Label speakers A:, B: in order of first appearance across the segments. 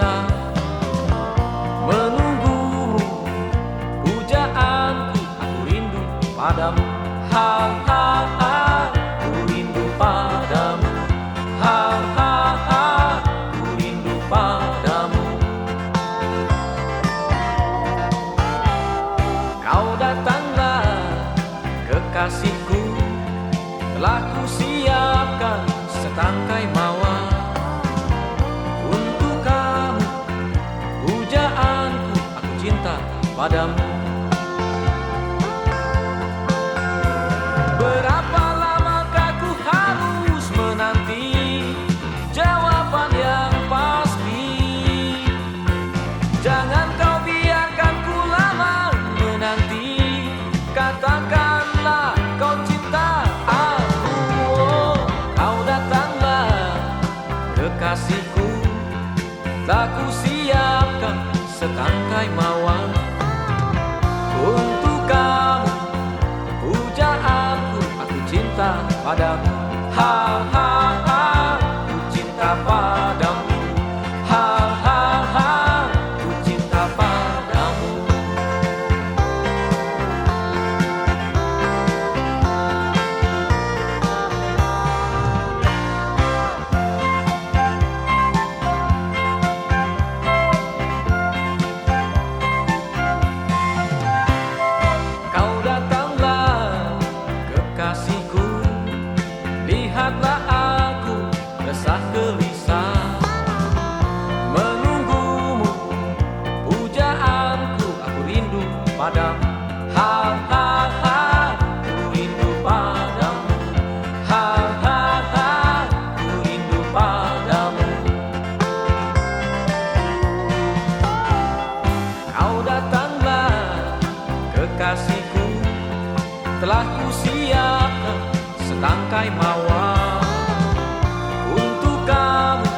A: Kasihku Menunggu Aku rindu padamu. Kau datanglah kekasihku. Telah ku siapkan setangkai padamu. Berapa lamakah ku harus menanti Jawaban yang pasti? Jangan kau biarkan ku lama menanti. Katakanlah kau cinta aku. Oh, Kau datanglah kekasihku. Tak ku siapkan setangkai mawar cinta Telah ku siapkan setangkai mawar. Untuk kamu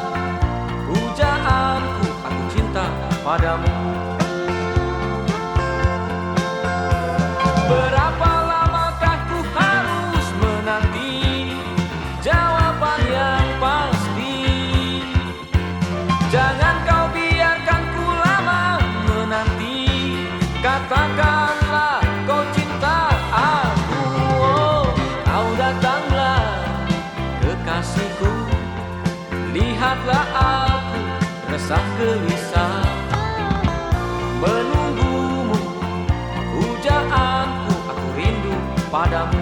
A: pujaanku Aku cinta padamu. Berapa lamakah ku harus menanti Jawaban yang pasti? Jangan Lihatlah aku resah gelisah. Menunggumu pujaanku Aku rindu padamu